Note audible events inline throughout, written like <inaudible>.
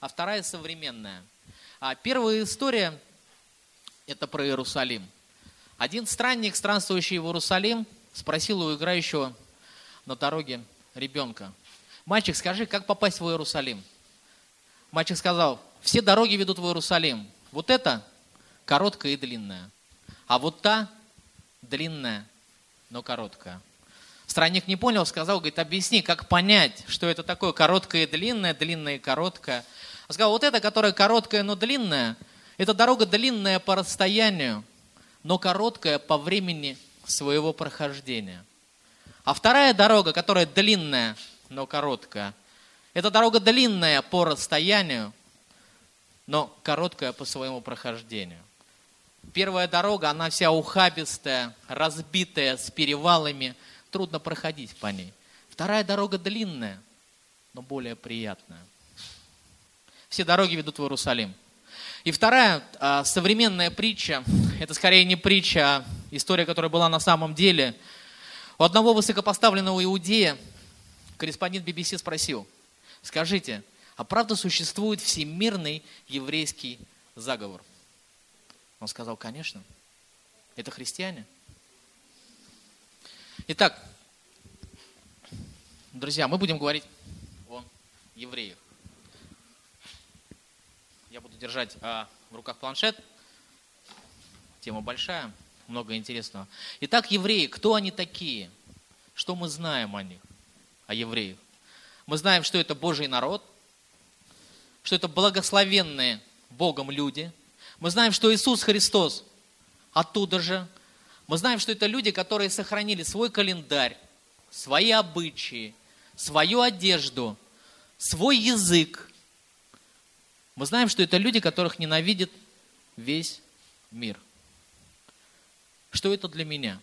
а вторая современная. А первая история – это про Иерусалим. Один странник, странствующий в Иерусалим, спросил у играющего на дороге ребенка, «Мальчик, скажи, как попасть в Иерусалим?» Мальчик сказал, «Все дороги ведут в Иерусалим. Вот это короткая и длинная, а вот та длинная, но короткая». Странник не понял, сказал, говорит, объясни, как понять, что это такое короткое и длинное, длинное и короткое. Он сказал, вот это, которое короткое, но длинное, это дорога длинная по расстоянию, но короткая по времени своего прохождения. А вторая дорога, которая длинная, но короткая, это дорога длинная по расстоянию, но короткая по своему прохождению. Первая дорога, она вся ухабистая, разбитая, с перевалами – трудно проходить по ней. Вторая дорога длинная, но более приятная. Все дороги ведут в Иерусалим. И вторая а, современная притча, это скорее не притча, а история, которая была на самом деле. У одного высокопоставленного иудея корреспондент BBC спросил, скажите, а правда существует всемирный еврейский заговор? Он сказал, конечно. Это христиане. Итак, друзья, мы будем говорить о евреях. Я буду держать а, в руках планшет. Тема большая, много интересного. Итак, евреи, кто они такие? Что мы знаем о них, о евреях? Мы знаем, что это Божий народ, что это благословенные Богом люди. Мы знаем, что Иисус Христос оттуда же, мы знаем, что это люди, которые сохранили свой календарь, свои обычаи, свою одежду, свой язык. Мы знаем, что это люди, которых ненавидит весь мир. Что это для меня?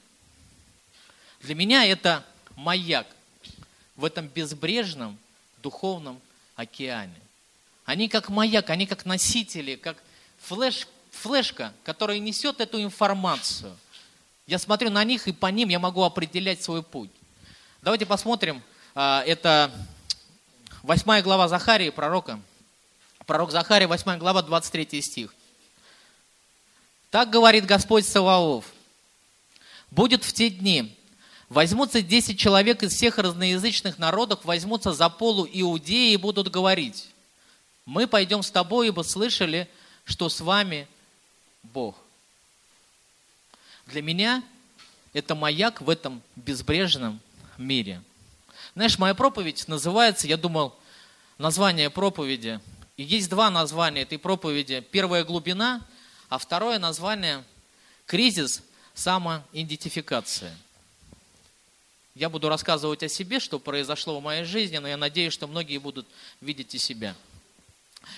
Для меня это маяк в этом безбрежном духовном океане. Они как маяк, они как носители, как флеш, флешка, которая несет эту информацию – я смотрю на них, и по ним я могу определять свой путь. Давайте посмотрим. А, это 8 глава Захарии, пророка. Пророк Захария, 8 глава, 23 стих. Так говорит Господь Саваоф. Будет в те дни, возьмутся 10 человек из всех разноязычных народов, возьмутся за полу Иудеи и будут говорить, мы пойдем с тобой, ибо слышали, что с вами Бог. Для меня это маяк в этом безбрежном мире. Знаешь, моя проповедь называется, я думал, название проповеди. И есть два названия этой проповеди. Первое – глубина, а второе название – кризис самоидентификации. Я буду рассказывать о себе, что произошло в моей жизни, но я надеюсь, что многие будут видеть и себя.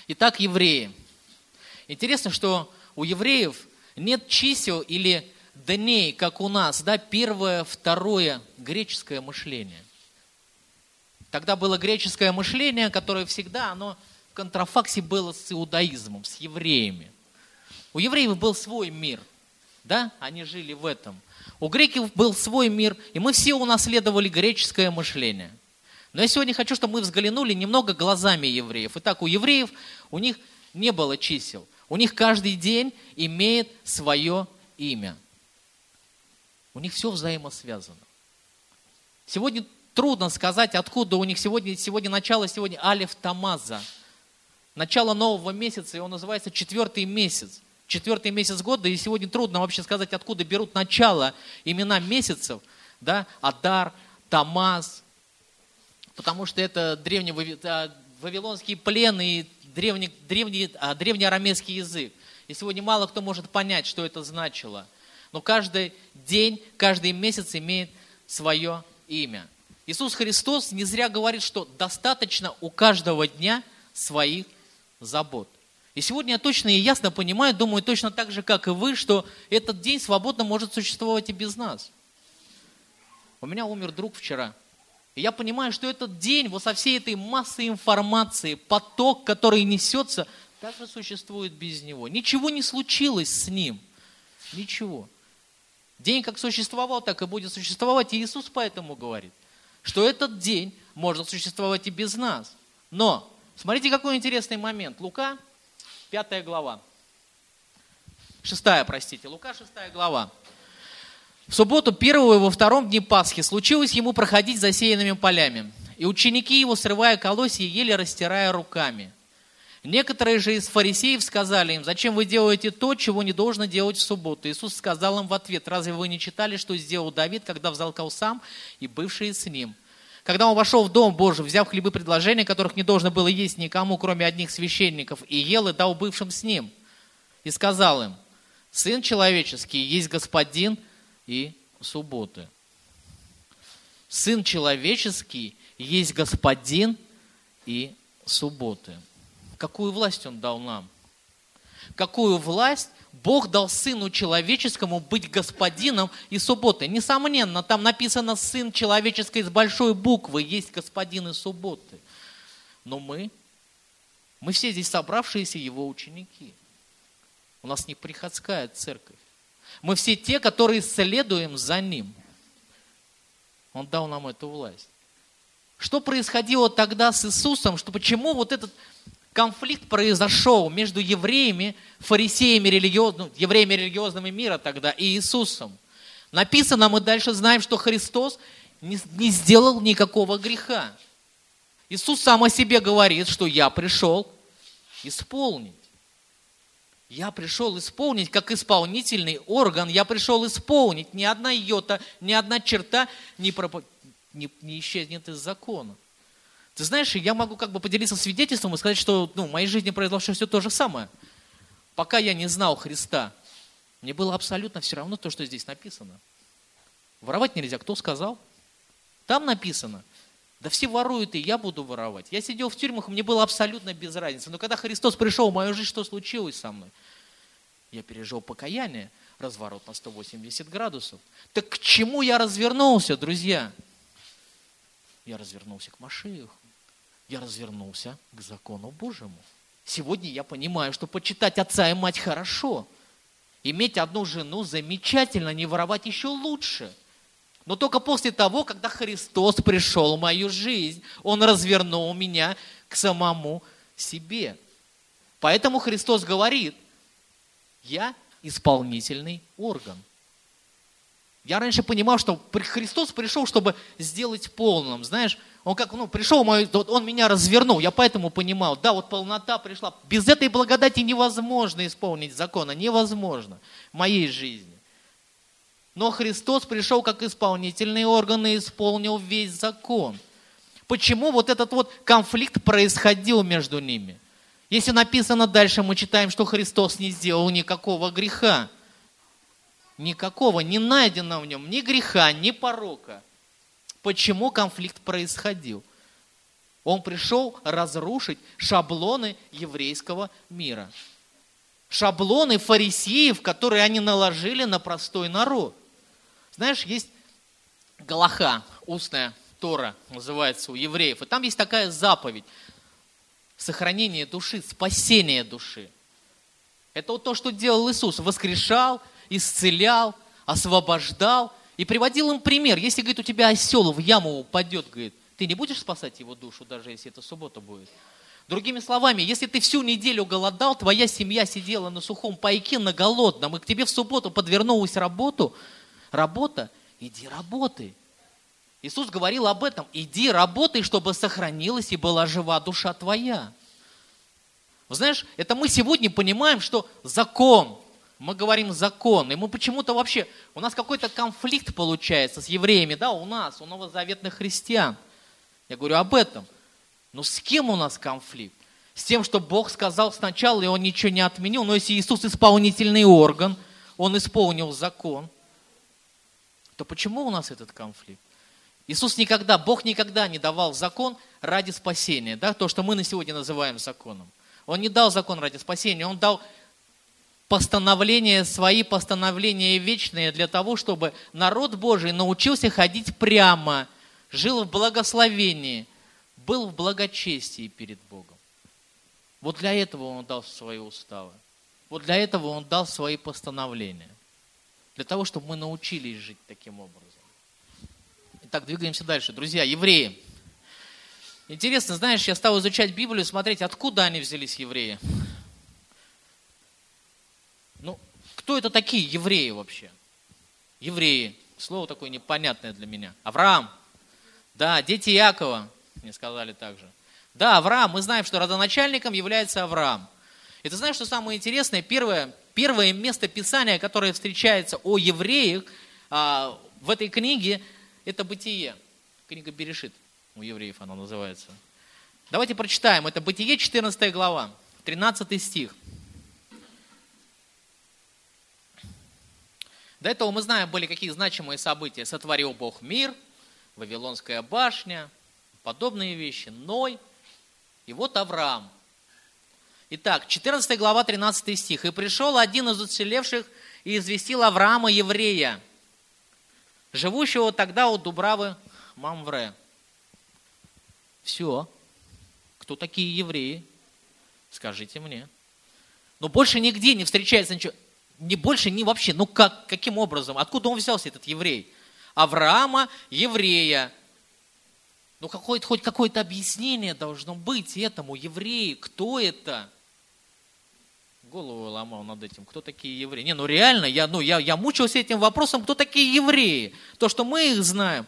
Итак, евреи. Интересно, что у евреев нет чисел или дней, как у нас, да, первое, второе греческое мышление. Тогда было греческое мышление, которое всегда, оно в контрафаксе было с иудаизмом, с евреями. У евреев был свой мир, да, они жили в этом. У греков был свой мир, и мы все унаследовали греческое мышление. Но я сегодня хочу, чтобы мы взглянули немного глазами евреев. Итак, у евреев, у них не было чисел. У них каждый день имеет свое имя – у них все взаимосвязано. Сегодня трудно сказать, откуда у них сегодня, сегодня начало, сегодня Алиф Тамаза. Начало нового месяца, и он называется четвертый месяц. Четвертый месяц года, и сегодня трудно вообще сказать, откуда берут начало имена месяцев. Да? Адар, Тамаз, потому что это древний а, вавилонский плен и древний, древний, а, древний арамейский язык. И сегодня мало кто может понять, что это значило – но каждый день, каждый месяц имеет свое имя. Иисус Христос не зря говорит, что достаточно у каждого дня своих забот. И сегодня я точно и ясно понимаю, думаю точно так же, как и вы, что этот день свободно может существовать и без нас. У меня умер друг вчера. И я понимаю, что этот день, вот со всей этой массой информации, поток, который несется, также существует без него. Ничего не случилось с ним. Ничего. День как существовал, так и будет существовать. И Иисус поэтому говорит, что этот день может существовать и без нас. Но Смотрите, какой интересный момент. Лука, пятая глава. Шестая, простите. Лука, шестая глава. В субботу первого и во втором дне Пасхи случилось ему проходить засеянными полями. И ученики его, срывая колосья, еле растирая руками. Некоторые же из фарисеев сказали им, зачем вы делаете то, чего не должно делать в субботу? Иисус сказал им в ответ, разве вы не читали, что сделал Давид, когда взалкал сам и бывшие с ним? Когда он вошел в дом Божий, взяв хлебы предложения, которых не должно было есть никому, кроме одних священников, и ел и дал бывшим с ним. И сказал им, Сын человеческий есть господин и субботы. Сын человеческий есть господин и субботы. Какую власть Он дал нам? Какую власть Бог дал Сыну Человеческому быть господином и субботы? Несомненно, там написано «Сын Человеческий» с большой буквы, есть господин и субботы. Но мы, мы все здесь собравшиеся Его ученики. У нас не приходская церковь. Мы все те, которые следуем за Ним. Он дал нам эту власть. Что происходило тогда с Иисусом? Что почему вот этот конфликт произошел между евреями, фарисеями, религиоз... ну, евреями религиозного мира тогда и Иисусом. Написано, мы дальше знаем, что Христос не, не сделал никакого греха. Иисус сам о себе говорит, что я пришел исполнить. Я пришел исполнить, как исполнительный орган, я пришел исполнить. Ни одна йота, ни одна черта не, проп... не, не исчезнет из закона. Ты знаешь, я могу как бы поделиться свидетельством и сказать, что ну, в моей жизни произошло все то же самое. Пока я не знал Христа, мне было абсолютно все равно то, что здесь написано. Воровать нельзя. Кто сказал? Там написано. Да все воруют, и я буду воровать. Я сидел в тюрьмах, мне было абсолютно без разницы. Но когда Христос пришел в мою жизнь, что случилось со мной? Я пережил покаяние, разворот на 180 градусов. Так к чему я развернулся, друзья? Я развернулся к Машииху я развернулся к закону Божьему. Сегодня я понимаю, что почитать отца и мать хорошо. Иметь одну жену замечательно, не воровать еще лучше. Но только после того, когда Христос пришел в мою жизнь, Он развернул меня к самому себе. Поэтому Христос говорит, я исполнительный орган. Я раньше понимал, что Христос пришел, чтобы сделать полным. Знаешь, он как, ну, пришел, он меня развернул. Я поэтому понимал, да, вот полнота пришла. Без этой благодати невозможно исполнить закона, невозможно в моей жизни. Но Христос пришел как исполнительный орган и исполнил весь закон. Почему вот этот вот конфликт происходил между ними? Если написано дальше, мы читаем, что Христос не сделал никакого греха. Никакого, не найдено в нем ни греха, ни порока – Почему конфликт происходил? Он пришел разрушить шаблоны еврейского мира. Шаблоны фарисеев, которые они наложили на простой народ. Знаешь, есть Галаха, устная Тора называется у евреев. И там есть такая заповедь. Сохранение души, спасение души. Это вот то, что делал Иисус. Воскрешал, исцелял, освобождал и приводил им пример. Если, говорит, у тебя осел в яму упадет, говорит, ты не будешь спасать его душу, даже если это суббота будет. Другими словами, если ты всю неделю голодал, твоя семья сидела на сухом пайке, на голодном, и к тебе в субботу подвернулась работу, работа, иди работай. Иисус говорил об этом. Иди работай, чтобы сохранилась и была жива душа твоя. Знаешь, это мы сегодня понимаем, что закон, мы говорим закон, и мы почему-то вообще, у нас какой-то конфликт получается с евреями, да, у нас, у новозаветных христиан. Я говорю об этом. Но с кем у нас конфликт? С тем, что Бог сказал сначала, и Он ничего не отменил. Но если Иисус исполнительный орган, Он исполнил закон, то почему у нас этот конфликт? Иисус никогда, Бог никогда не давал закон ради спасения, да, то, что мы на сегодня называем законом. Он не дал закон ради спасения, Он дал постановления, свои постановления вечные для того, чтобы народ Божий научился ходить прямо, жил в благословении, был в благочестии перед Богом. Вот для этого Он дал свои уставы. Вот для этого Он дал свои постановления. Для того, чтобы мы научились жить таким образом. Итак, двигаемся дальше. Друзья, евреи. Интересно, знаешь, я стал изучать Библию, смотреть, откуда они взялись, евреи. Ну, кто это такие евреи вообще? Евреи. Слово такое непонятное для меня. Авраам. Да, дети Якова, мне сказали также. Да, Авраам. Мы знаем, что родоначальником является Авраам. И ты знаешь, что самое интересное? Первое, первое место Писания, которое встречается о евреях а, в этой книге, это Бытие. Книга Берешит у евреев она называется. Давайте прочитаем. Это Бытие, 14 глава, 13 стих. До этого мы знаем, были какие значимые события. Сотворил Бог мир, Вавилонская башня, подобные вещи, Ной. И вот Авраам. Итак, 14 глава, 13 стих. «И пришел один из уцелевших и известил Авраама, еврея, живущего тогда у Дубравы Мамвре. Все. Кто такие евреи? Скажите мне. Но больше нигде не встречается ничего. Не больше, не вообще. Ну как, каким образом? Откуда он взялся, этот еврей? Авраама, еврея. Ну какое хоть какое-то объяснение должно быть этому евреи. Кто это? Голову ломал над этим. Кто такие евреи? Не, ну реально, я, ну, я, я мучился этим вопросом, кто такие евреи? То, что мы их знаем.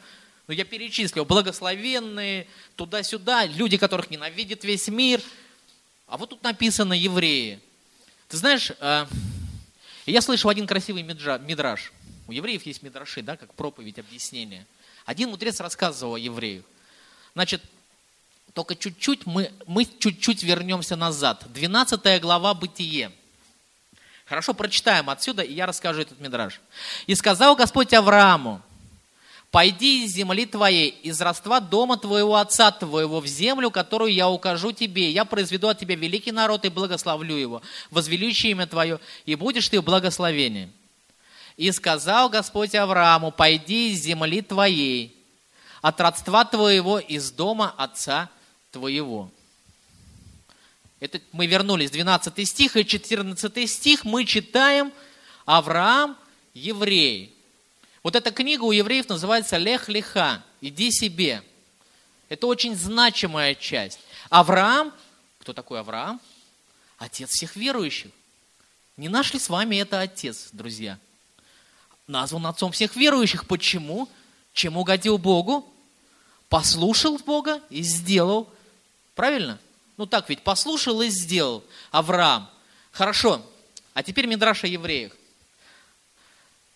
Ну, я перечислил, благословенные, туда-сюда, люди, которых ненавидит весь мир. А вот тут написано евреи. Ты знаешь, э, я слышал один красивый мидраж. У евреев есть мидраши, да, как проповедь, объяснение. Один мудрец рассказывал о евреях. Значит, только чуть-чуть мы, мы чуть-чуть вернемся назад. 12 глава Бытие. Хорошо, прочитаем отсюда, и я расскажу этот мидраж. «И сказал Господь Аврааму, Пойди из земли твоей, из родства дома твоего отца твоего, в землю, которую я укажу тебе. Я произведу от тебя великий народ и благословлю его, возвеличу имя твое, и будешь ты в благословении. И сказал Господь Аврааму, пойди из земли твоей, от родства твоего, из дома отца твоего. Это мы вернулись, 12 стих и 14 стих, мы читаем Авраам, еврей. Вот эта книга у евреев называется «Лех леха» – «Иди себе». Это очень значимая часть. Авраам, кто такой Авраам? Отец всех верующих. Не нашли с вами это отец, друзья. Назван отцом всех верующих. Почему? Чем угодил Богу? Послушал Бога и сделал. Правильно? Ну так ведь, послушал и сделал. Авраам. Хорошо. А теперь Мидраша евреях.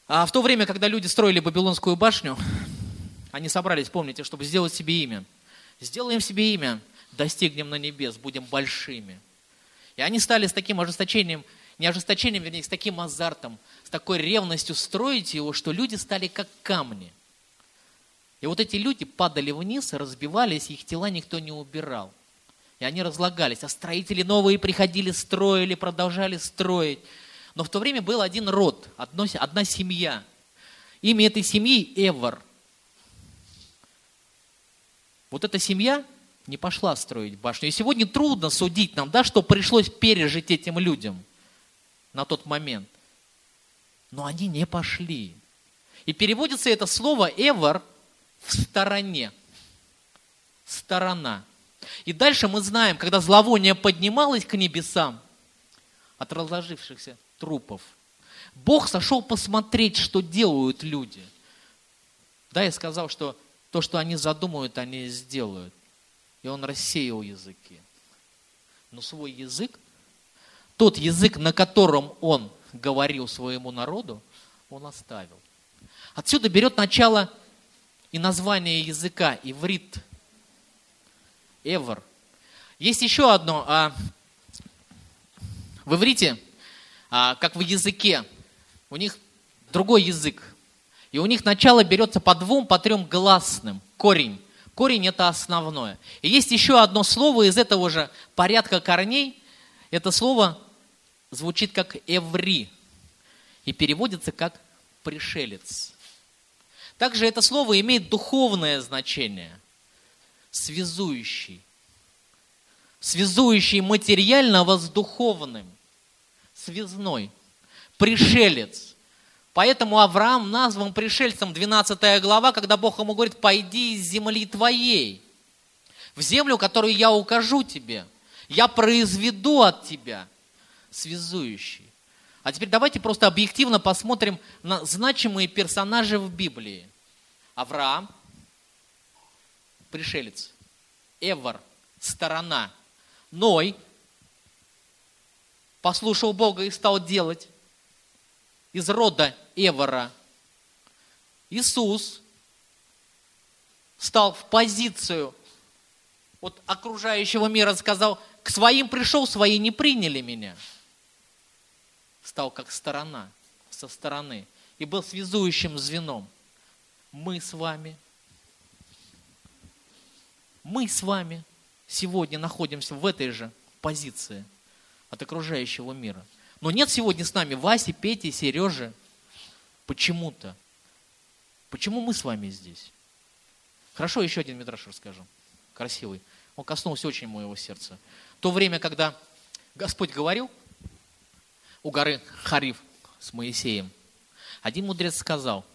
А в то время, когда люди строили Вавилонскую башню, они собрались, помните, чтобы сделать себе имя. Сделаем себе имя, достигнем на небес, будем большими. И они стали с таким ожесточением, не ожесточением, вернее, с таким азартом, с такой ревностью строить его, что люди стали как камни. И вот эти люди падали вниз, разбивались, их тела никто не убирал. И они разлагались. А строители новые приходили, строили, продолжали строить. Но в то время был один род, одна семья. Имя этой семьи Эвар. Вот эта семья не пошла строить башню. И сегодня трудно судить нам, да, что пришлось пережить этим людям на тот момент. Но они не пошли. И переводится это слово «эвар» в стороне. Сторона. И дальше мы знаем, когда зловоние поднималось к небесам от разложившихся трупов. Бог сошел посмотреть, что делают люди. Да, я сказал, что то, что они задумают, они сделают. И он рассеял языки. Но свой язык, тот язык, на котором он говорил своему народу, он оставил. Отсюда берет начало и название языка, иврит, эвер. Есть еще одно. А, в иврите как в языке. У них другой язык. И у них начало берется по двум, по трем гласным. Корень. Корень – это основное. И есть еще одно слово из этого же порядка корней. Это слово звучит как «эври» и переводится как «пришелец». Также это слово имеет духовное значение – связующий. Связующий материального с духовным связной, пришелец. Поэтому Авраам назван пришельцем, 12 глава, когда Бог ему говорит, пойди из земли твоей. в землю, которую я укажу тебе. Я произведу от тебя связующий. А теперь давайте просто объективно посмотрим на значимые персонажи в Библии. Авраам, пришелец. Эвар, сторона. Ной, послушал Бога и стал делать. Из рода Эвара. Иисус стал в позицию от окружающего мира, сказал, к своим пришел, свои не приняли меня. Стал как сторона, со стороны. И был связующим звеном. Мы с вами. Мы с вами сегодня находимся в этой же позиции от окружающего мира. Но нет сегодня с нами Васи, Пети, Сережи. Почему-то. Почему мы с вами здесь? Хорошо, еще один мидраж расскажу. Красивый. Он коснулся очень моего сердца. То время, когда Господь говорил у горы Хариф с Моисеем, один мудрец сказал,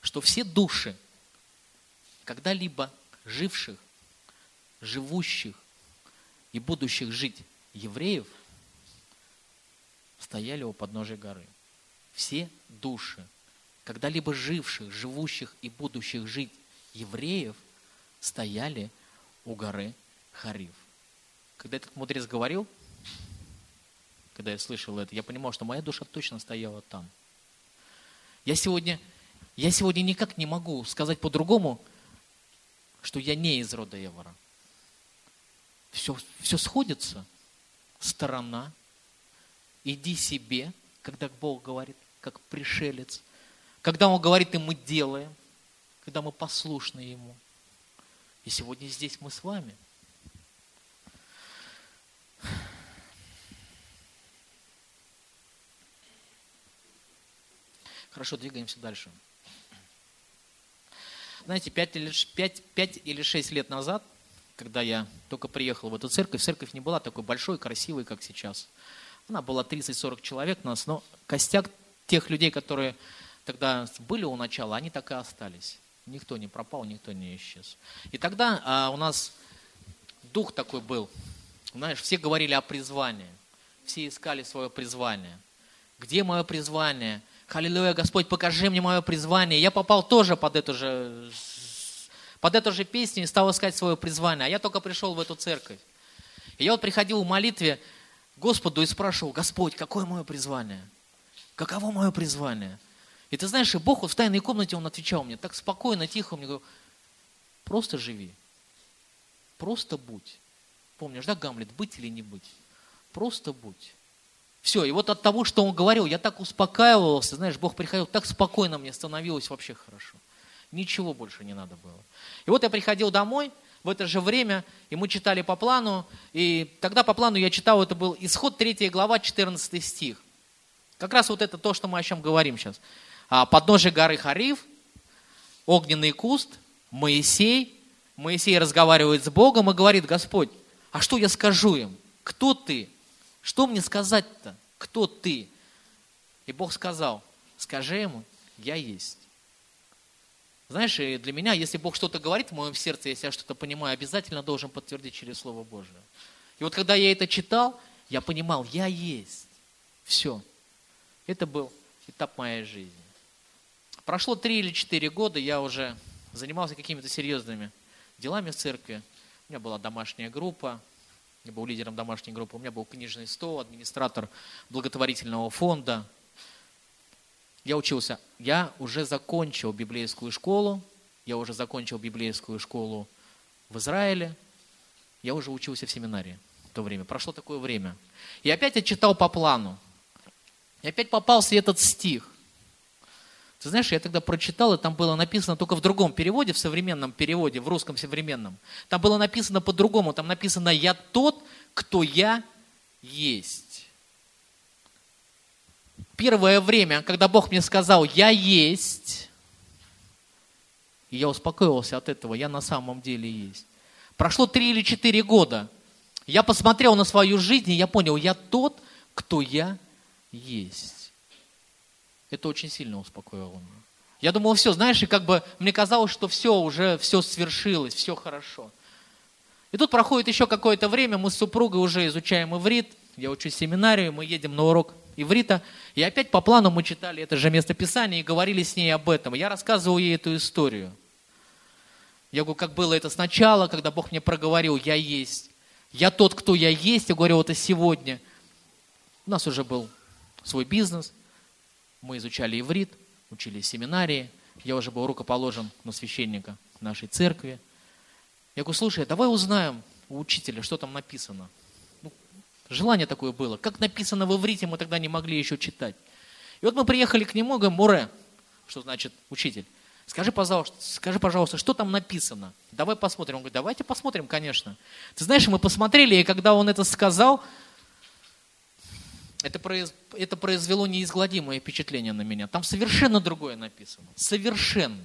что все души, когда-либо живших, живущих и будущих жить евреев, стояли у подножия горы. Все души, когда-либо живших, живущих и будущих жить евреев, стояли у горы Хариф. Когда этот мудрец говорил, когда я слышал это, я понимал, что моя душа точно стояла там. Я сегодня, я сегодня никак не могу сказать по-другому, что я не из рода Евора. Все, все сходится. Сторона. Иди себе, когда Бог говорит, как пришелец. Когда Он говорит, и мы делаем. Когда мы послушны Ему – и сегодня здесь мы с вами. Хорошо, двигаемся дальше. Знаете, пять или, 5, 5 или 6 лет назад, когда я только приехал в эту церковь, церковь не была такой большой, красивой, как сейчас. Она была 30-40 человек нас, но костяк тех людей, которые тогда были у начала, они так и остались. Никто не пропал, никто не исчез. И тогда а, у нас дух такой был. Знаешь, все говорили о призвании. Все искали свое призвание. Где мое призвание? Аллилуйя, Господь, покажи мне мое призвание. Я попал тоже под эту же, под эту же песню и стал искать свое призвание. А я только пришел в эту церковь. И я вот приходил в молитве Господу и спрашивал, Господь, какое мое призвание? Каково мое призвание? И ты знаешь, и Бог вот в тайной комнате, Он отвечал мне так спокойно, тихо, мне говорил, просто живи, просто будь. Помнишь, да, Гамлет, быть или не быть? Просто будь. Все, и вот от того, что он говорил, я так успокаивался, знаешь, Бог приходил, так спокойно мне становилось вообще хорошо. Ничего больше не надо было. И вот я приходил домой в это же время, и мы читали по плану, и тогда по плану я читал, это был исход 3 глава, 14 стих. Как раз вот это то, что мы о чем говорим сейчас. А, подножие горы Хариф, огненный куст, Моисей. Моисей разговаривает с Богом и говорит, Господь, а что я скажу им? Кто ты? Что мне сказать-то? Кто ты? И Бог сказал, скажи ему, я есть. Знаешь, и для меня, если Бог что-то говорит в моем сердце, если я что-то понимаю, обязательно должен подтвердить через Слово Божие. И вот когда я это читал, я понимал, я есть. Все. Это был этап моей жизни. Прошло три или четыре года, я уже занимался какими-то серьезными делами в церкви. У меня была домашняя группа, я был лидером домашней группы, у меня был книжный стол, администратор благотворительного фонда. Я учился, я уже закончил библейскую школу, я уже закончил библейскую школу в Израиле, я уже учился в семинарии в то время. Прошло такое время. И опять я читал по плану. И опять попался этот стих. Ты знаешь, я тогда прочитал, и там было написано только в другом переводе, в современном переводе, в русском современном. Там было написано по-другому. Там написано «Я тот, кто я есть». Первое время, когда Бог мне сказал «Я есть», и я успокоился от этого, я на самом деле есть. Прошло три или четыре года. Я посмотрел на свою жизнь, и я понял, я тот, кто я есть. Это очень сильно успокоило меня. Я думал, все, знаешь, и как бы мне казалось, что все, уже все свершилось, все хорошо. И тут проходит еще какое-то время, мы с супругой уже изучаем иврит, я учусь в семинарию, мы едем на урок иврита, и опять по плану мы читали это же местописание и говорили с ней об этом. Я рассказывал ей эту историю. Я говорю, как было это сначала, когда Бог мне проговорил, я есть. Я тот, кто я есть, я говорю, вот и сегодня. У нас уже был свой бизнес, мы изучали иврит, учили семинарии, я уже был рукоположен на священника нашей церкви. Я говорю, слушай, давай узнаем у учителя, что там написано. Желание такое было. Как написано в иврите, мы тогда не могли еще читать. И вот мы приехали к нему, говорим, Муре, что значит учитель. Скажи, пожалуйста, скажи, пожалуйста, что там написано? Давай посмотрим. Он говорит, давайте посмотрим, конечно. Ты знаешь, мы посмотрели, и когда он это сказал, это, произ... это произвело неизгладимое впечатление на меня. Там совершенно другое написано. Совершенно.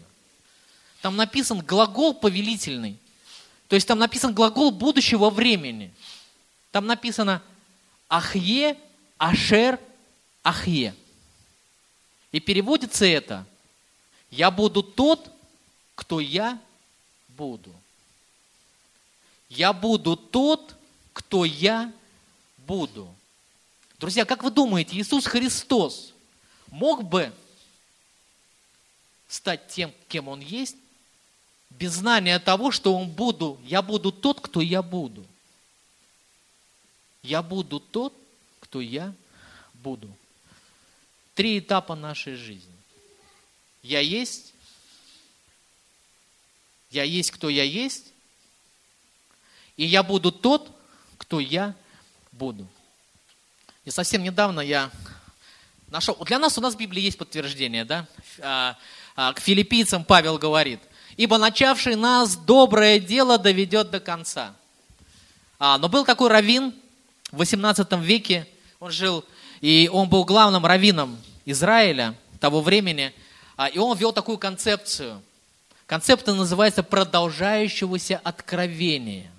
Там написан глагол повелительный. То есть там написан глагол будущего времени. Там написано «ахье», «ашер», «ахье». И переводится это «я буду тот, кто я буду». Я буду тот, кто я буду. Друзья, как вы думаете, Иисус Христос мог бы стать тем, кем Он есть, без знания того, что Он буду, я буду тот, кто я буду. Я буду тот, кто я буду. Три этапа нашей жизни. Я есть, я есть, кто я есть, и я буду тот, кто я буду. И совсем недавно я нашел, для нас у нас в Библии есть подтверждение, да? А, а, к филиппийцам Павел говорит, ибо начавший нас доброе дело доведет до конца. А, но был такой раввин в 18 веке, он жил, и он был главным раввином Израиля того времени, и он ввел такую концепцию. Концепция называется продолжающегося откровения.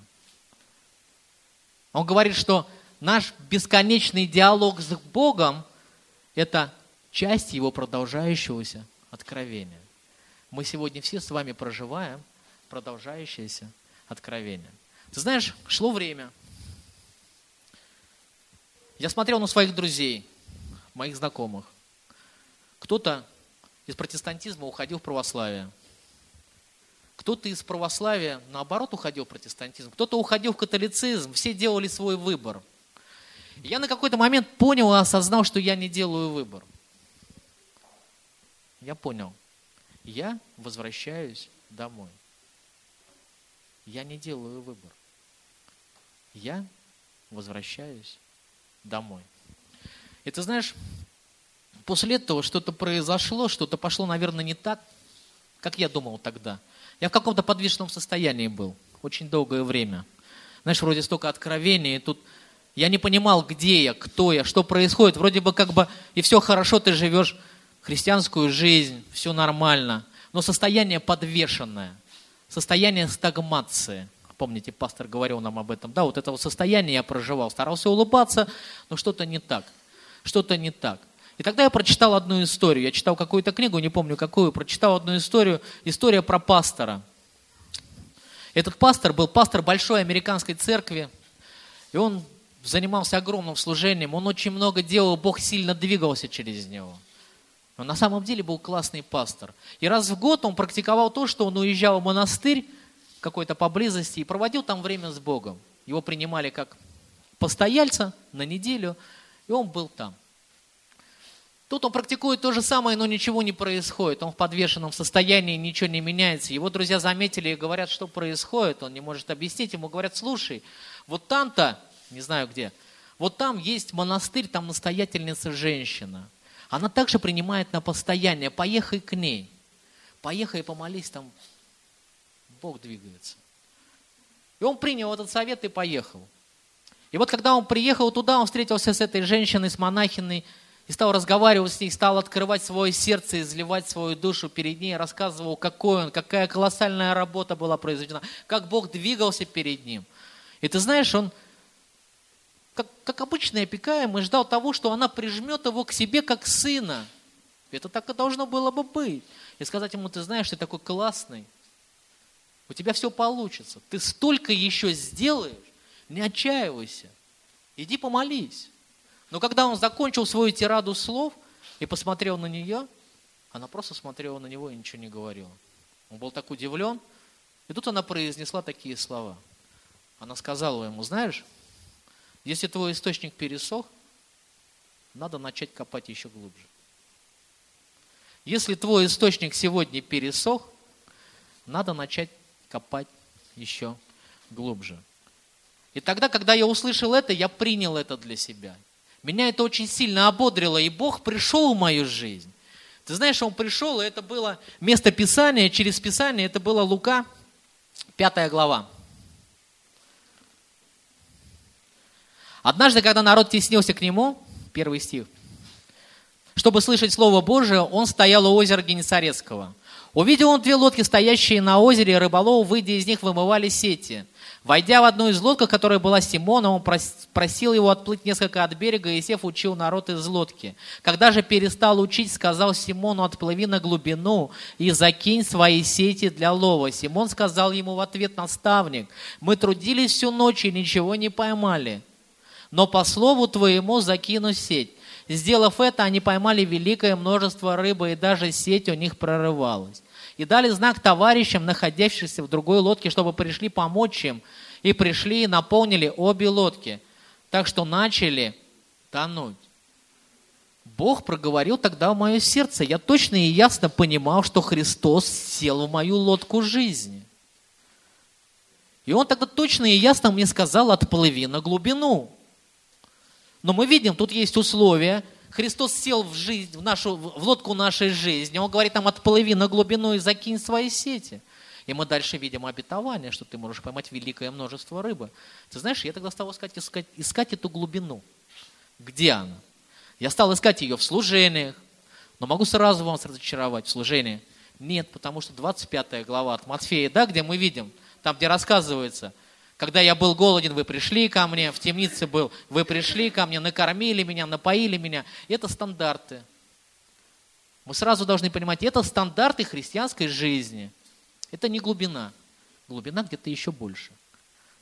Он говорит, что наш бесконечный диалог с Богом – это часть его продолжающегося откровения. Мы сегодня все с вами проживаем продолжающееся откровение. Ты знаешь, шло время. Я смотрел на своих друзей, моих знакомых. Кто-то из протестантизма уходил в православие. Кто-то из православия, наоборот, уходил в протестантизм. Кто-то уходил в католицизм. Все делали свой выбор – я на какой-то момент понял и осознал, что я не делаю выбор. Я понял. Я возвращаюсь домой. Я не делаю выбор. Я возвращаюсь домой. И ты знаешь, после этого что-то произошло, что-то пошло, наверное, не так, как я думал тогда. Я в каком-то подвешенном состоянии был очень долгое время. Знаешь, вроде столько откровений, и тут я не понимал, где я, кто я, что происходит. Вроде бы как бы и все хорошо, ты живешь христианскую жизнь, все нормально. Но состояние подвешенное, состояние стагмации. Помните, пастор говорил нам об этом. Да, вот этого состояния я проживал. Старался улыбаться, но что-то не так. Что-то не так. И тогда я прочитал одну историю. Я читал какую-то книгу, не помню какую, прочитал одну историю. История про пастора. Этот пастор был пастор большой американской церкви. И он занимался огромным служением, он очень много делал, Бог сильно двигался через него. Но на самом деле был классный пастор. И раз в год он практиковал то, что он уезжал в монастырь какой-то поблизости и проводил там время с Богом. Его принимали как постояльца на неделю, и он был там. Тут он практикует то же самое, но ничего не происходит. Он в подвешенном состоянии, ничего не меняется. Его друзья заметили и говорят, что происходит. Он не может объяснить. Ему говорят, слушай, вот там-то не знаю где. Вот там есть монастырь, там настоятельница женщина. Она также принимает на постояние. Поехай к ней. Поехай и помолись, там Бог двигается. И он принял этот совет и поехал. И вот когда он приехал туда, он встретился с этой женщиной, с монахиной, и стал разговаривать с ней, стал открывать свое сердце, изливать свою душу перед ней, рассказывал, какой он, какая колоссальная работа была произведена, как Бог двигался перед ним. И ты знаешь, он как, как обычный опекаемый, ждал того, что она прижмет его к себе как сына. Это так и должно было бы быть. И сказать ему, ты знаешь, ты такой классный. У тебя все получится. Ты столько еще сделаешь, не отчаивайся. Иди помолись. Но когда он закончил свою тираду слов и посмотрел на нее, она просто смотрела на него и ничего не говорила. Он был так удивлен. И тут она произнесла такие слова. Она сказала ему, знаешь, если твой источник пересох, надо начать копать еще глубже. Если твой источник сегодня пересох, надо начать копать еще глубже. И тогда, когда я услышал это, я принял это для себя. Меня это очень сильно ободрило, и Бог пришел в мою жизнь. Ты знаешь, Он пришел, и это было место Писания, через Писание, это было Лука, пятая глава. Однажды, когда народ теснился к Нему, первый стих, чтобы слышать Слово Божие, Он стоял у озера Генесарецкого – Увидел он две лодки, стоящие на озере, и рыболовы, выйдя из них, вымывали сети. Войдя в одну из лодок, которая была Симона, он просил его отплыть несколько от берега, и Сев учил народ из лодки. Когда же перестал учить, сказал Симону, отплыви на глубину и закинь свои сети для лова. Симон сказал ему в ответ, наставник, мы трудились всю ночь и ничего не поймали, но по слову твоему закину сеть. Сделав это, они поймали великое множество рыбы, и даже сеть у них прорывалась и дали знак товарищам, находящимся в другой лодке, чтобы пришли помочь им. И пришли и наполнили обе лодки. Так что начали тонуть. Бог проговорил тогда в мое сердце. Я точно и ясно понимал, что Христос сел в мою лодку жизни. И Он тогда точно и ясно мне сказал, отплыви на глубину. Но мы видим, тут есть условия – Христос сел в, жизнь, в, нашу, в лодку нашей жизни. Он говорит нам, отплыви на глубину и закинь свои сети. И мы дальше видим обетование, что ты можешь поймать великое множество рыбы. Ты знаешь, я тогда стал искать, искать, искать эту глубину. Где она? Я стал искать ее в служениях. Но могу сразу вам разочаровать в служении. Нет, потому что 25 глава от Матфея, да, где мы видим, там, где рассказывается – когда я был голоден, вы пришли ко мне, в темнице был, вы пришли ко мне, накормили меня, напоили меня. Это стандарты. Мы сразу должны понимать, это стандарты христианской жизни. Это не глубина. Глубина где-то еще больше.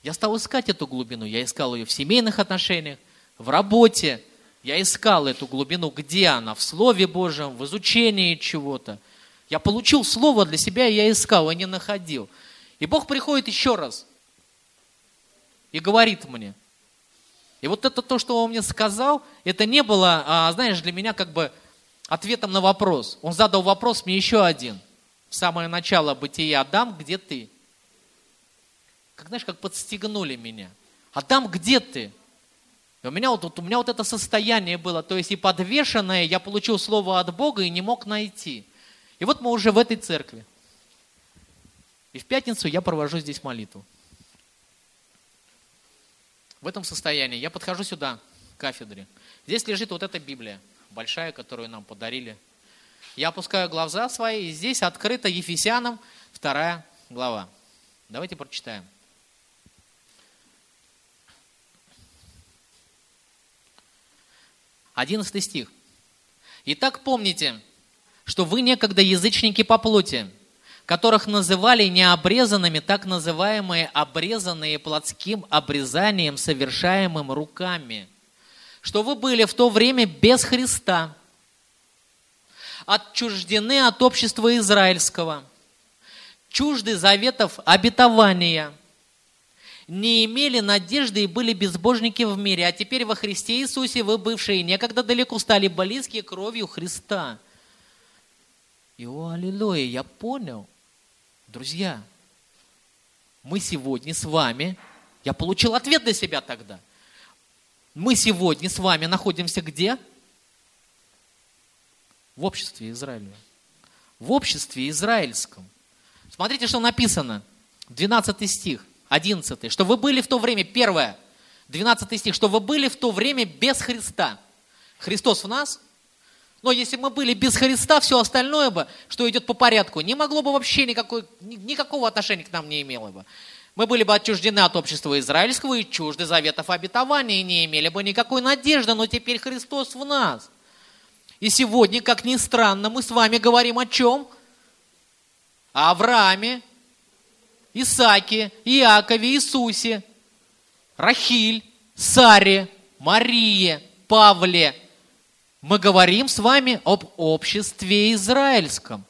Я стал искать эту глубину. Я искал ее в семейных отношениях, в работе. Я искал эту глубину. Где она? В Слове Божьем, в изучении чего-то. Я получил Слово для себя, и я искал, и не находил. И Бог приходит еще раз – и говорит мне. И вот это то, что он мне сказал, это не было, а, знаешь, для меня как бы ответом на вопрос. Он задал вопрос мне еще один. В самое начало бытия Адам, где ты? Как, знаешь, как подстегнули меня. Адам, где ты? И у меня, вот, у меня вот это состояние было, то есть и подвешенное, я получил слово от Бога и не мог найти. И вот мы уже в этой церкви. И в пятницу я провожу здесь молитву в этом состоянии, я подхожу сюда, к кафедре. Здесь лежит вот эта Библия, большая, которую нам подарили. Я опускаю глаза свои, и здесь открыта Ефесянам вторая глава. Давайте прочитаем. Одиннадцатый стих. Итак, помните, что вы некогда язычники по плоти – которых называли необрезанными, так называемые обрезанные плотским обрезанием, совершаемым руками, что вы были в то время без Христа, отчуждены от общества израильского, чужды заветов обетования, не имели надежды и были безбожники в мире, а теперь во Христе Иисусе вы, бывшие некогда далеко, стали близкие кровью Христа. И, о, аллилуйя, я понял, Друзья, мы сегодня с вами, я получил ответ для себя тогда. Мы сегодня с вами находимся где? В обществе Израиля. В обществе израильском. Смотрите, что написано. 12 стих, 11. Что вы были в то время, первое, 12 стих, что вы были в то время без Христа. Христос в нас – но если мы были без Христа, все остальное бы, что идет по порядку, не могло бы вообще никакой, никакого отношения к нам не имело бы. Мы были бы отчуждены от общества израильского и чужды заветов обетования, и не имели бы никакой надежды, но теперь Христос в нас. И сегодня, как ни странно, мы с вами говорим о чем? О Аврааме, Исааке, Иакове, Иисусе, Рахиль, Саре, Марии, Павле. Мы говорим с вами об обществе израильском.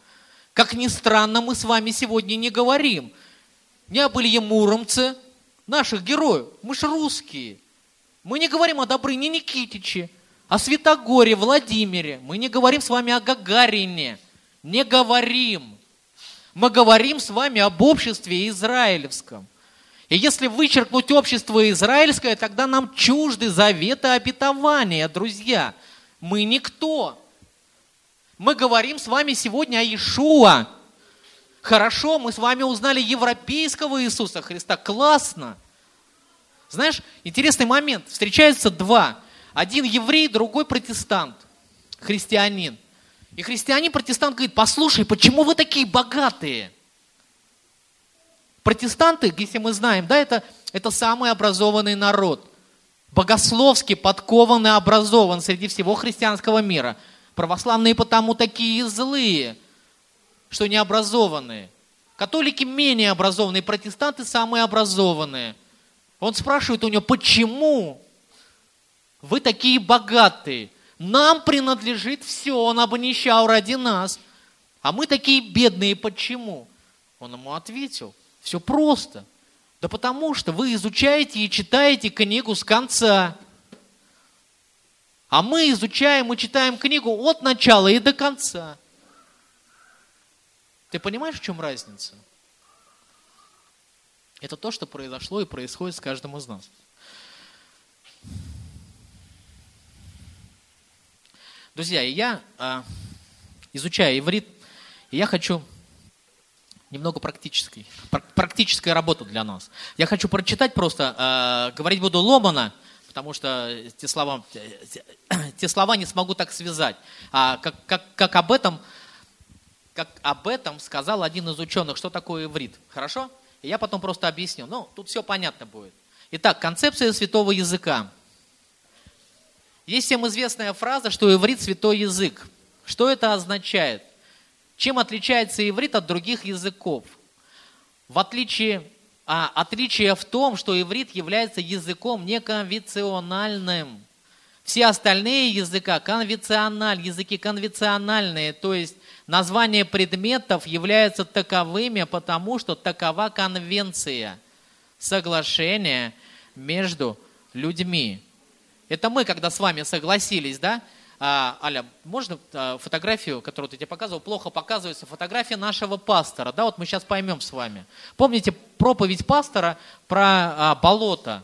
Как ни странно, мы с вами сегодня не говорим не об Илье Муромце, наших героев. Мы же русские. Мы не говорим о Добрыне Никитиче, о Святогоре, Владимире. Мы не говорим с вами о Гагарине. Не говорим. Мы говорим с вами об обществе израилевском. И если вычеркнуть общество израильское, тогда нам чужды заветы обетования, друзья. Мы никто. Мы говорим с вами сегодня о Иешуа. Хорошо, мы с вами узнали европейского Иисуса Христа. Классно. Знаешь, интересный момент. Встречаются два. Один еврей, другой протестант, христианин. И христианин-протестант говорит, послушай, почему вы такие богатые? Протестанты, если мы знаем, да, это, это самый образованный народ. Богословски подкованный, образован среди всего христианского мира. Православные потому такие злые, что необразованные. Католики менее образованные, протестанты самые образованные. Он спрашивает у него, почему вы такие богатые? Нам принадлежит все, он обнищал ради нас. А мы такие бедные, почему? Он ему ответил, все просто. Да потому что вы изучаете и читаете книгу с конца. А мы изучаем и читаем книгу от начала и до конца. Ты понимаешь, в чем разница? Это то, что произошло и происходит с каждым из нас. Друзья, я а, изучаю иврит, и я хочу немного практической, практическая работа для нас. Я хочу прочитать просто, а, говорить буду ломано, потому что те слова, <clears throat> те слова не смогу так связать. А как, как, как об этом как об этом сказал один из ученых, что такое иврит. Хорошо? И я потом просто объясню. Ну, тут все понятно будет. Итак, концепция святого языка. Есть всем известная фраза, что иврит – святой язык. Что это означает? Чем отличается иврит от других языков? В отличие, а, отличие в том, что иврит является языком неконвенциональным. Все остальные языка конвенциональ, языки конвенциональные, то есть Название предметов являются таковыми, потому что такова конвенция, соглашение между людьми. Это мы, когда с вами согласились, да? А, Аля, можно а, фотографию, которую ты тебе показывал, плохо показывается, фотография нашего пастора, да, вот мы сейчас поймем с вами. Помните проповедь пастора про а, болото?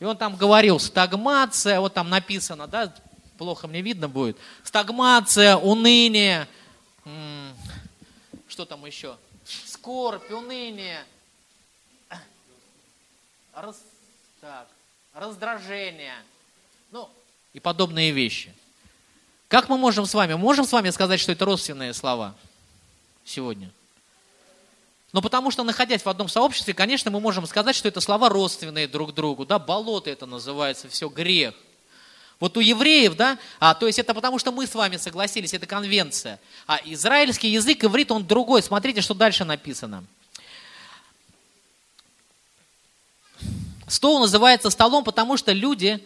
И он там говорил, стагмация, вот там написано, да, плохо мне видно будет. Стагмация, уныние, что там еще? Скорбь, уныние, раз, так, раздражение, ну и подобные вещи. Как мы можем с вами, можем с вами сказать, что это родственные слова сегодня? Но потому что, находясь в одном сообществе, конечно, мы можем сказать, что это слова родственные друг другу. Да, болото это называется, все грех. Вот у евреев, да, а, то есть это потому, что мы с вами согласились, это конвенция. А израильский язык, иврит, он другой. Смотрите, что дальше написано. Стол называется столом, потому что люди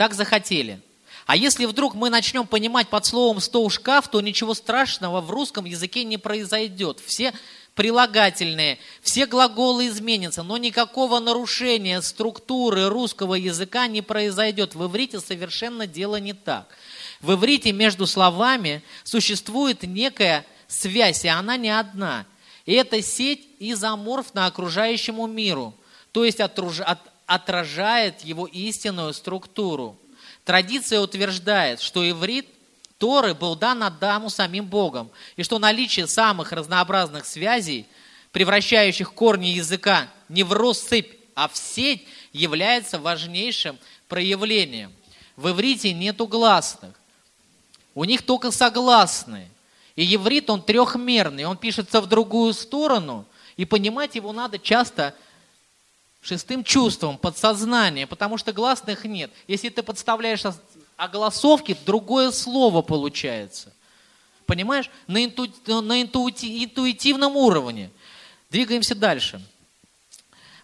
так захотели. А если вдруг мы начнем понимать под словом стол шкаф, то ничего страшного в русском языке не произойдет. Все прилагательные, все глаголы изменятся, но никакого нарушения структуры русского языка не произойдет. В иврите совершенно дело не так. В иврите между словами существует некая связь, и она не одна. И эта сеть изоморфна окружающему миру, то есть отражает его истинную структуру. Традиция утверждает, что иврит – Торы был дан Адаму самим Богом, и что наличие самых разнообразных связей, превращающих корни языка не в россыпь, а в сеть, является важнейшим проявлением. В иврите нету гласных, у них только согласные. И иврит, он трехмерный, он пишется в другую сторону, и понимать его надо часто шестым чувством, подсознанием, потому что гласных нет. Если ты подставляешь а голосовки другое слово получается. Понимаешь? На, инту, на интуити, интуитивном уровне. Двигаемся дальше.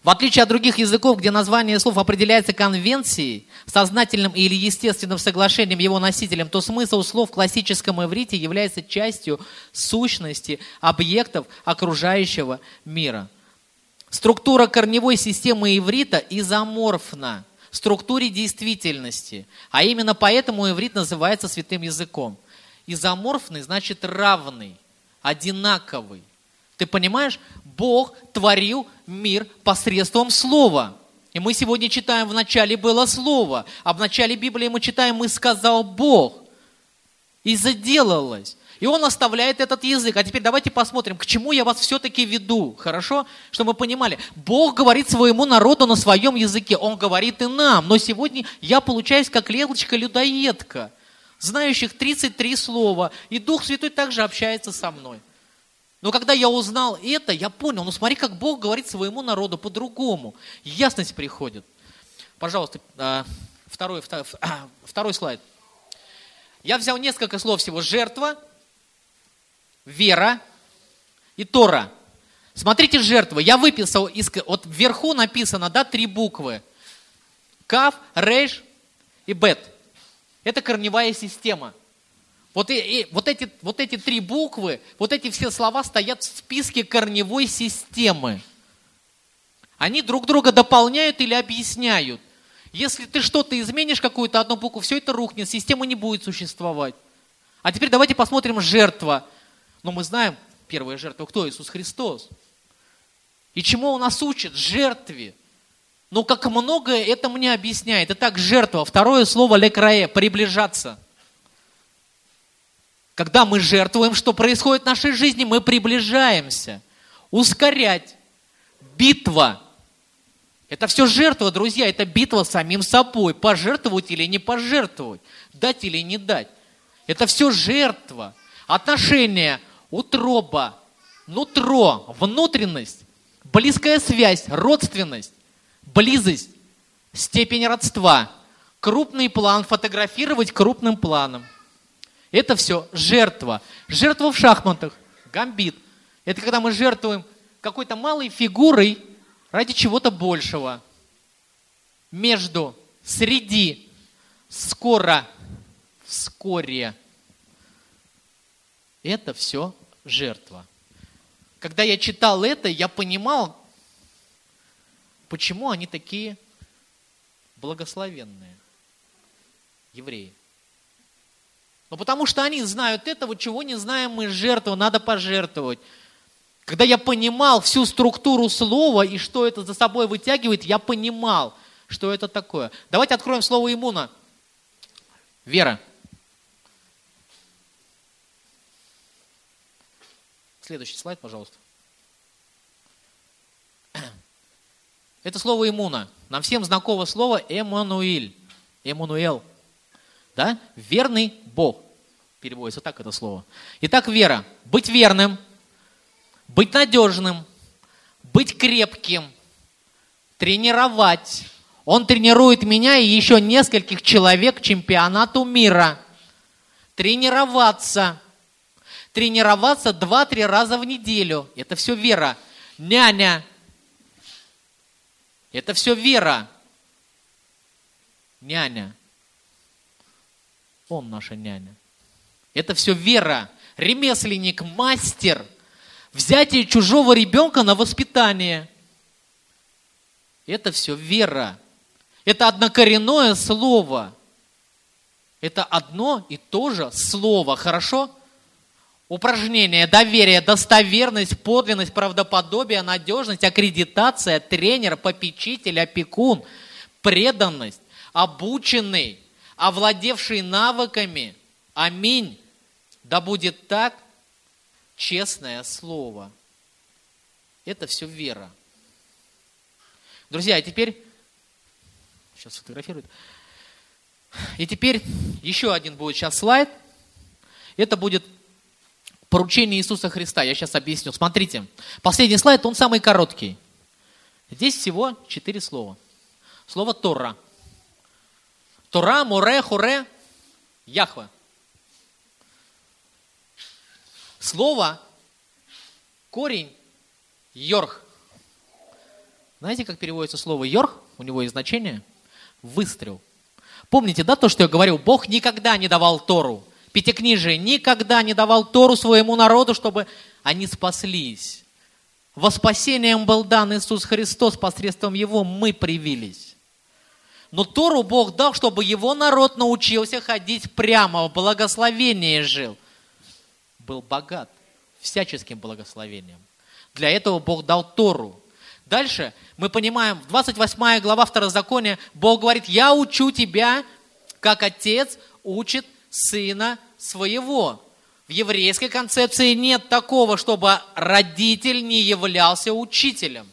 В отличие от других языков, где название слов определяется конвенцией, сознательным или естественным соглашением его носителем, то смысл слов в классическом иврите является частью сущности объектов окружающего мира. Структура корневой системы иврита изоморфна структуре действительности, а именно поэтому иврит называется святым языком. Изоморфный значит равный, одинаковый. Ты понимаешь, Бог творил мир посредством слова. И мы сегодня читаем, в начале было слово, а в начале Библии мы читаем, и сказал Бог. И заделалось. И он оставляет этот язык. А теперь давайте посмотрим, к чему я вас все-таки веду. Хорошо? Чтобы мы понимали. Бог говорит своему народу на своем языке. Он говорит и нам. Но сегодня я получаюсь как лелочка-людоедка, знающих 33 слова. И Дух Святой также общается со мной. Но когда я узнал это, я понял, ну смотри, как Бог говорит своему народу по-другому. Ясность приходит. Пожалуйста, а, второй, второй слайд. Я взял несколько слов всего. Жертва, вера и Тора. Смотрите, жертва. Я выписал, из, вот вверху написано, да, три буквы. Кав, Рейш и Бет. Это корневая система. Вот, и, и, вот, эти, вот эти три буквы, вот эти все слова стоят в списке корневой системы. Они друг друга дополняют или объясняют. Если ты что-то изменишь, какую-то одну букву, все это рухнет, система не будет существовать. А теперь давайте посмотрим жертва. Но мы знаем, первая жертва, кто? Иисус Христос. И чему Он нас учит? Жертве. Но как многое это мне объясняет. Итак, жертва. Второе слово лекрае, приближаться. Когда мы жертвуем, что происходит в нашей жизни? Мы приближаемся. Ускорять. Битва. Это все жертва, друзья. Это битва с самим собой. Пожертвовать или не пожертвовать. Дать или не дать. Это все жертва. Отношения, утроба, нутро, внутренность, близкая связь, родственность, близость, степень родства, крупный план, фотографировать крупным планом – это все жертва. Жертва в шахматах, гамбит. Это когда мы жертвуем какой-то малой фигурой ради чего-то большего. Между, среди, скоро, вскоре. Это все жертва. Когда я читал это, я понимал, почему они такие благословенные, евреи. Но потому что они знают этого, чего не знаем мы, жертву, надо пожертвовать. Когда я понимал всю структуру слова и что это за собой вытягивает, я понимал, что это такое. Давайте откроем слово иммуна. Вера. Следующий слайд, пожалуйста. <clears throat> Это слово иммуна. Нам всем знакомо слово Эммануиль. Эммануэл. Да? Верный Бог. Переводится так это слово. Итак, вера. Быть верным, быть надежным, быть крепким, тренировать. Он тренирует меня и еще нескольких человек к чемпионату мира. Тренироваться. Тренироваться 2-3 раза в неделю. Это все вера. Няня. Это все вера. Няня. Он наша няня. Это все вера. Ремесленник, мастер. Взятие чужого ребенка на воспитание. Это все вера. Это однокоренное слово. Это одно и то же слово. Хорошо? Упражнение, доверие, достоверность, подлинность, правдоподобие, надежность, аккредитация, тренер, попечитель, опекун, преданность, обученный, овладевший навыками. Аминь. Да будет так, честное слово. Это все вера. Друзья, и теперь, сейчас фотографируют. И теперь еще один будет сейчас слайд. Это будет поручение Иисуса Христа. Я сейчас объясню. Смотрите, последний слайд, он самый короткий. Здесь всего четыре слова. Слово Тора – Тора, Море, Хоре, Яхва. Слово, корень Йорх. Знаете, как переводится слово йорх? У него есть значение выстрел. Помните, да, то, что я говорил? Бог никогда не давал Тору. Пятикнижие никогда не давал Тору своему народу, чтобы они спаслись. Во спасением был дан Иисус Христос, посредством Его мы привились. Но Тору Бог дал, чтобы Его народ научился ходить прямо, в благословении жил. Был богат всяческим благословением. Для этого Бог дал Тору. Дальше мы понимаем, 28 глава Второзакония, Бог говорит, я учу тебя, как отец учит сына своего. В еврейской концепции нет такого, чтобы родитель не являлся учителем.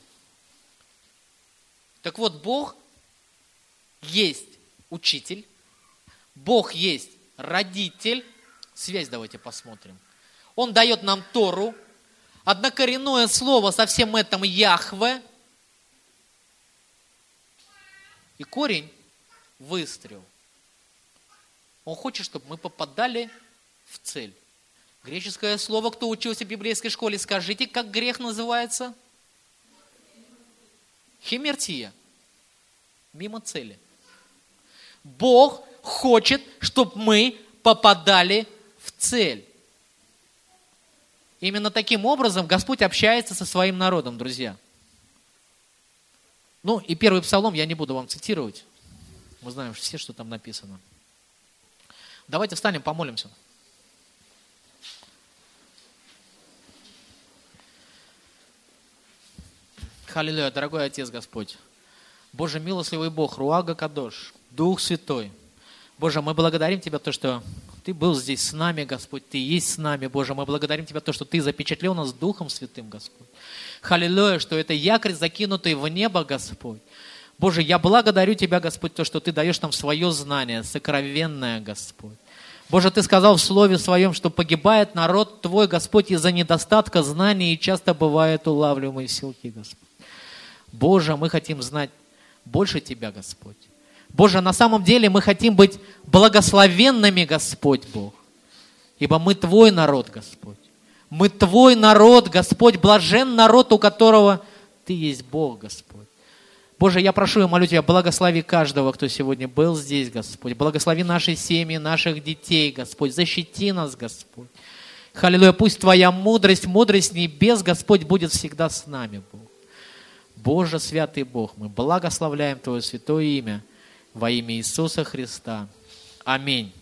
Так вот, Бог есть учитель, Бог есть родитель. Связь давайте посмотрим. Он дает нам Тору, Однокоренное слово со всем этим Яхве. И корень – выстрел. Он хочет, чтобы мы попадали в цель. Греческое слово, кто учился в библейской школе, скажите, как грех называется? Химертия. Мимо цели. Бог хочет, чтобы мы попадали в цель. Именно таким образом Господь общается со своим народом, друзья. Ну и первый псалом я не буду вам цитировать. Мы знаем все, что там написано. Давайте встанем, помолимся. Халилуя, дорогой Отец Господь. Боже, милостливый Бог, Руага Кадош, Дух Святой. Боже, мы благодарим Тебя, то, что ты был здесь с нами, Господь, Ты есть с нами, Боже. Мы благодарим Тебя, то, что Ты запечатлел нас Духом Святым, Господь. Халилуя, что это якорь, закинутый в небо, Господь. Боже, я благодарю Тебя, Господь, то, что Ты даешь нам свое знание, сокровенное, Господь. Боже, Ты сказал в Слове Своем, что погибает народ Твой, Господь, из-за недостатка знаний и часто бывает улавливаемые силки, Господь. Боже, мы хотим знать больше Тебя, Господь. Боже, на самом деле мы хотим быть благословенными, Господь Бог. Ибо мы Твой народ, Господь. Мы Твой народ, Господь, блажен народ, у которого Ты есть Бог, Господь. Боже, я прошу и молю Тебя, благослови каждого, кто сегодня был здесь, Господь. Благослови наши семьи, наших детей, Господь. Защити нас, Господь. Халилуя, пусть Твоя мудрость, мудрость небес, Господь, будет всегда с нами, Бог. Боже, святый Бог, мы благословляем Твое святое имя – во имя Иисуса Христа. Аминь.